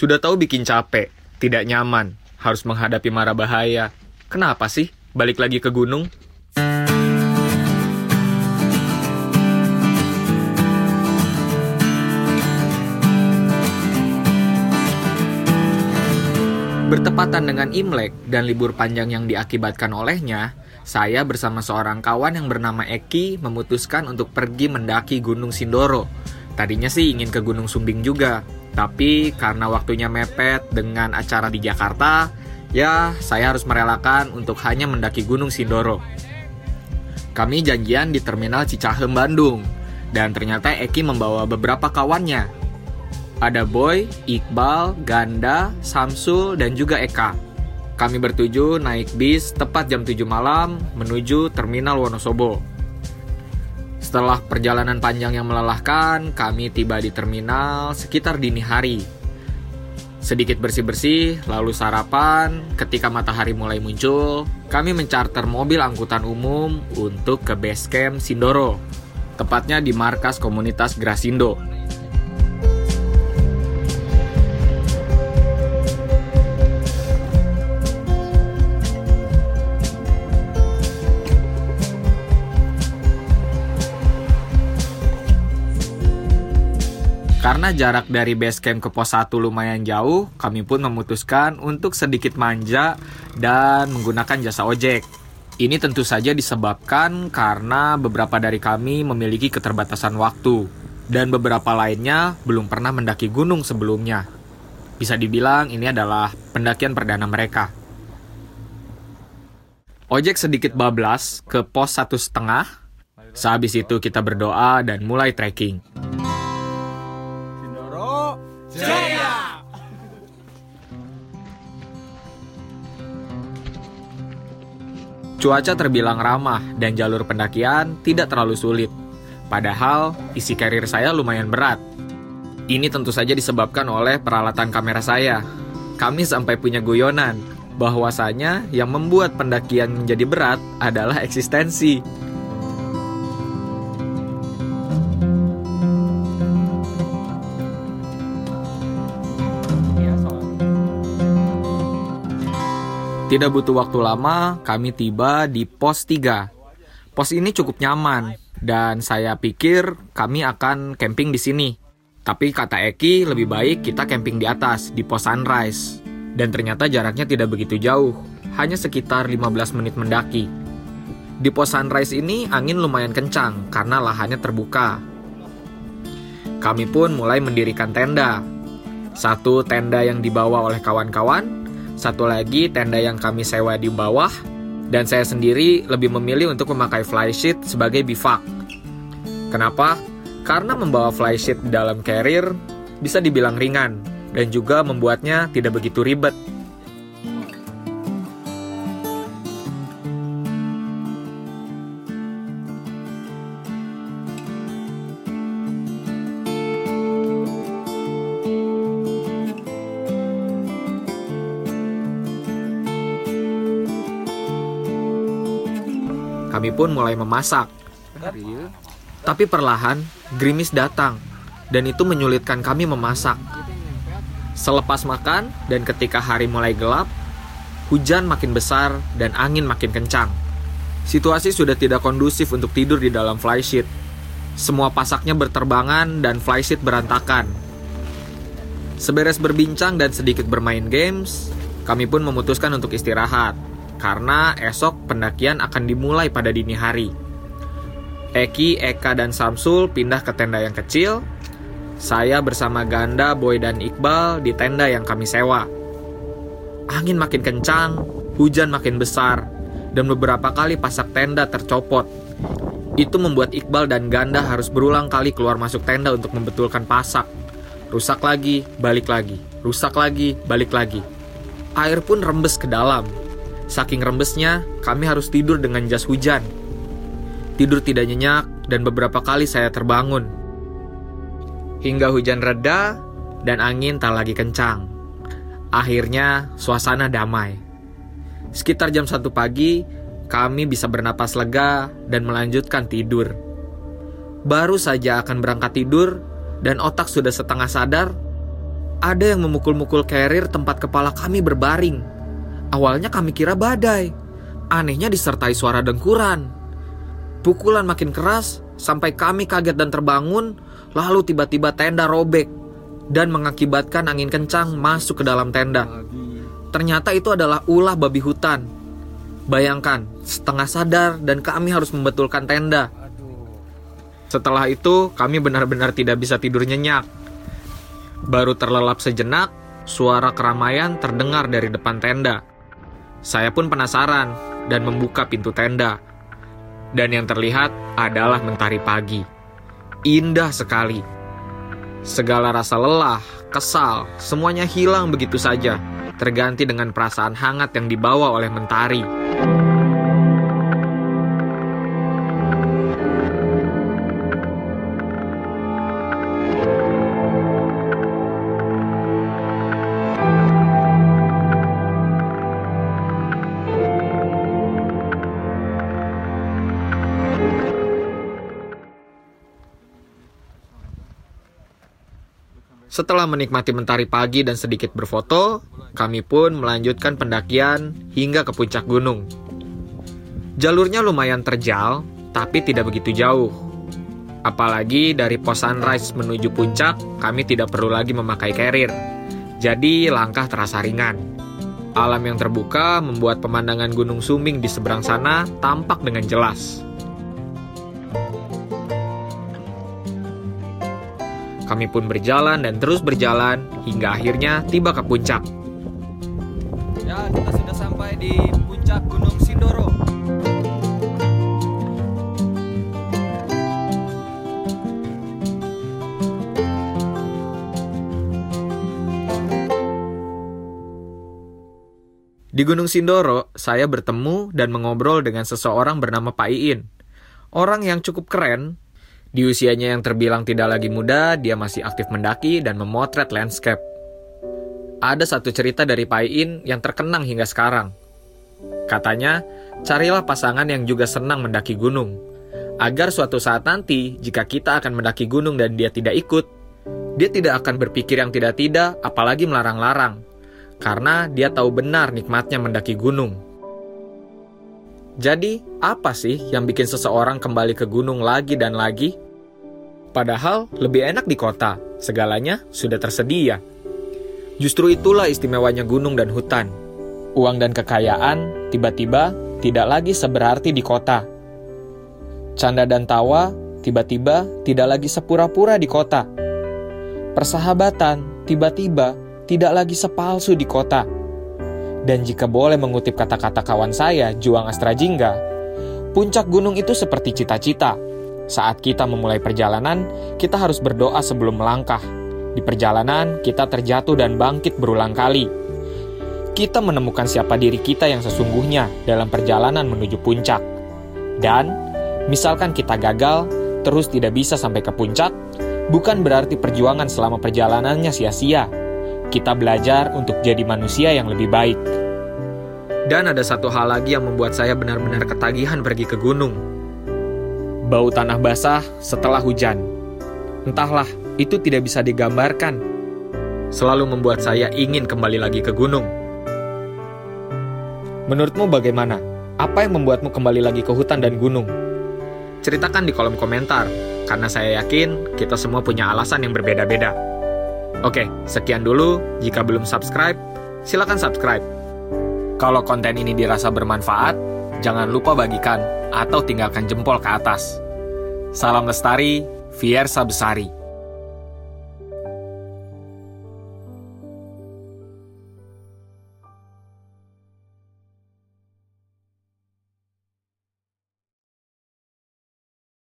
Sudah tahu bikin capek, tidak nyaman, harus menghadapi mara bahaya. Kenapa sih balik lagi ke gunung? Bertepatan dengan Imlek dan libur panjang yang diakibatkan olehnya, saya bersama seorang kawan yang bernama Eki memutuskan untuk pergi mendaki Gunung Sindoro. Tadinya sih ingin ke Gunung Sumbing juga, tapi karena waktunya mepet dengan acara di Jakarta, ya saya harus merelakan untuk hanya mendaki Gunung Sindoro. Kami janjian di Terminal Cicahem, Bandung, dan ternyata Eki membawa beberapa kawannya ada Boy, Iqbal, Ganda, Samsul, dan juga Eka. Kami bertuju naik bis tepat jam 7 malam menuju Terminal Wonosobo. Setelah perjalanan panjang yang melelahkan, kami tiba di terminal sekitar dini hari. Sedikit bersih-bersih, lalu sarapan. Ketika matahari mulai muncul, kami mencarter mobil angkutan umum untuk ke base camp Sindoro, tepatnya di markas komunitas Grasindo. Karena jarak dari base camp ke pos 1 lumayan jauh, kami pun memutuskan untuk sedikit manja dan menggunakan jasa ojek. Ini tentu saja disebabkan karena beberapa dari kami memiliki keterbatasan waktu dan beberapa lainnya belum pernah mendaki gunung sebelumnya. Bisa dibilang ini adalah pendakian perdana mereka. Ojek sedikit bablas ke pos satu setengah. Sehabis itu kita berdoa dan mulai trekking. Cuaca terbilang ramah dan jalur pendakian tidak terlalu sulit. Padahal isi karir saya lumayan berat. Ini tentu saja disebabkan oleh peralatan kamera saya. Kami sampai punya guyonan bahwasanya yang membuat pendakian menjadi berat adalah eksistensi. Tidak butuh waktu lama, kami tiba di pos 3. Pos ini cukup nyaman, dan saya pikir kami akan camping di sini. Tapi kata Eki, lebih baik kita camping di atas, di pos Sunrise. Dan ternyata jaraknya tidak begitu jauh, hanya sekitar 15 menit mendaki. Di pos Sunrise ini angin lumayan kencang karena lahannya terbuka. Kami pun mulai mendirikan tenda. Satu tenda yang dibawa oleh kawan-kawan, satu lagi tenda yang kami sewa di bawah, dan saya sendiri lebih memilih untuk memakai flysheet sebagai bivak. Kenapa? Karena membawa flysheet dalam carrier bisa dibilang ringan dan juga membuatnya tidak begitu ribet Kami pun mulai memasak. Tapi perlahan, gerimis datang, dan itu menyulitkan kami memasak. Selepas makan, dan ketika hari mulai gelap, hujan makin besar dan angin makin kencang. Situasi sudah tidak kondusif untuk tidur di dalam flysheet. Semua pasaknya berterbangan dan flysheet berantakan. Seberes berbincang dan sedikit bermain games, kami pun memutuskan untuk istirahat karena esok pendakian akan dimulai pada dini hari. Eki, Eka, dan Samsul pindah ke tenda yang kecil. Saya bersama Ganda, Boy, dan Iqbal di tenda yang kami sewa. Angin makin kencang, hujan makin besar, dan beberapa kali pasak tenda tercopot. Itu membuat Iqbal dan Ganda harus berulang kali keluar masuk tenda untuk membetulkan pasak. Rusak lagi, balik lagi. Rusak lagi, balik lagi. Air pun rembes ke dalam, Saking rembesnya, kami harus tidur dengan jas hujan. Tidur tidak nyenyak dan beberapa kali saya terbangun. Hingga hujan reda dan angin tak lagi kencang. Akhirnya suasana damai. Sekitar jam 1 pagi, kami bisa bernapas lega dan melanjutkan tidur. Baru saja akan berangkat tidur dan otak sudah setengah sadar, ada yang memukul-mukul carrier tempat kepala kami berbaring. Awalnya kami kira badai. Anehnya disertai suara dengkuran. Pukulan makin keras sampai kami kaget dan terbangun, lalu tiba-tiba tenda robek dan mengakibatkan angin kencang masuk ke dalam tenda. Ternyata itu adalah ulah babi hutan. Bayangkan, setengah sadar dan kami harus membetulkan tenda. Setelah itu, kami benar-benar tidak bisa tidur nyenyak. Baru terlelap sejenak, suara keramaian terdengar dari depan tenda. Saya pun penasaran dan membuka pintu tenda. Dan yang terlihat adalah mentari pagi. Indah sekali. Segala rasa lelah, kesal, semuanya hilang begitu saja, terganti dengan perasaan hangat yang dibawa oleh mentari. Setelah menikmati mentari pagi dan sedikit berfoto, kami pun melanjutkan pendakian hingga ke puncak gunung. Jalurnya lumayan terjal, tapi tidak begitu jauh. Apalagi dari pos sunrise menuju puncak, kami tidak perlu lagi memakai carrier. Jadi langkah terasa ringan. Alam yang terbuka membuat pemandangan Gunung Suming di seberang sana tampak dengan jelas. Kami pun berjalan dan terus berjalan hingga akhirnya tiba ke puncak. Ya, kita sudah sampai di puncak Gunung Sindoro. Di Gunung Sindoro, saya bertemu dan mengobrol dengan seseorang bernama Pak Iin. Orang yang cukup keren di usianya yang terbilang tidak lagi muda, dia masih aktif mendaki dan memotret landscape. Ada satu cerita dari Paiin yang terkenang hingga sekarang. Katanya, carilah pasangan yang juga senang mendaki gunung. Agar suatu saat nanti, jika kita akan mendaki gunung dan dia tidak ikut, dia tidak akan berpikir yang tidak-tidak, apalagi melarang-larang. Karena dia tahu benar nikmatnya mendaki gunung. Jadi, apa sih yang bikin seseorang kembali ke gunung lagi dan lagi? Padahal lebih enak di kota, segalanya sudah tersedia. Justru itulah istimewanya gunung dan hutan. Uang dan kekayaan tiba-tiba tidak lagi seberarti di kota. Canda dan tawa tiba-tiba tidak lagi sepura-pura di kota. Persahabatan tiba-tiba tidak lagi sepalsu di kota dan jika boleh mengutip kata-kata kawan saya, Juang Astra Jingga, puncak gunung itu seperti cita-cita. Saat kita memulai perjalanan, kita harus berdoa sebelum melangkah. Di perjalanan, kita terjatuh dan bangkit berulang kali. Kita menemukan siapa diri kita yang sesungguhnya dalam perjalanan menuju puncak. Dan, misalkan kita gagal, terus tidak bisa sampai ke puncak, bukan berarti perjuangan selama perjalanannya sia-sia kita belajar untuk jadi manusia yang lebih baik. Dan ada satu hal lagi yang membuat saya benar-benar ketagihan pergi ke gunung. Bau tanah basah setelah hujan. Entahlah, itu tidak bisa digambarkan. Selalu membuat saya ingin kembali lagi ke gunung. Menurutmu bagaimana? Apa yang membuatmu kembali lagi ke hutan dan gunung? Ceritakan di kolom komentar, karena saya yakin kita semua punya alasan yang berbeda-beda. Oke, sekian dulu. Jika belum subscribe, silakan subscribe. Kalau konten ini dirasa bermanfaat, jangan lupa bagikan atau tinggalkan jempol ke atas. Salam lestari, Fiersa Besari.